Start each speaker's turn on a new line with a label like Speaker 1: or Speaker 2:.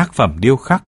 Speaker 1: tác phẩm điêu khắc.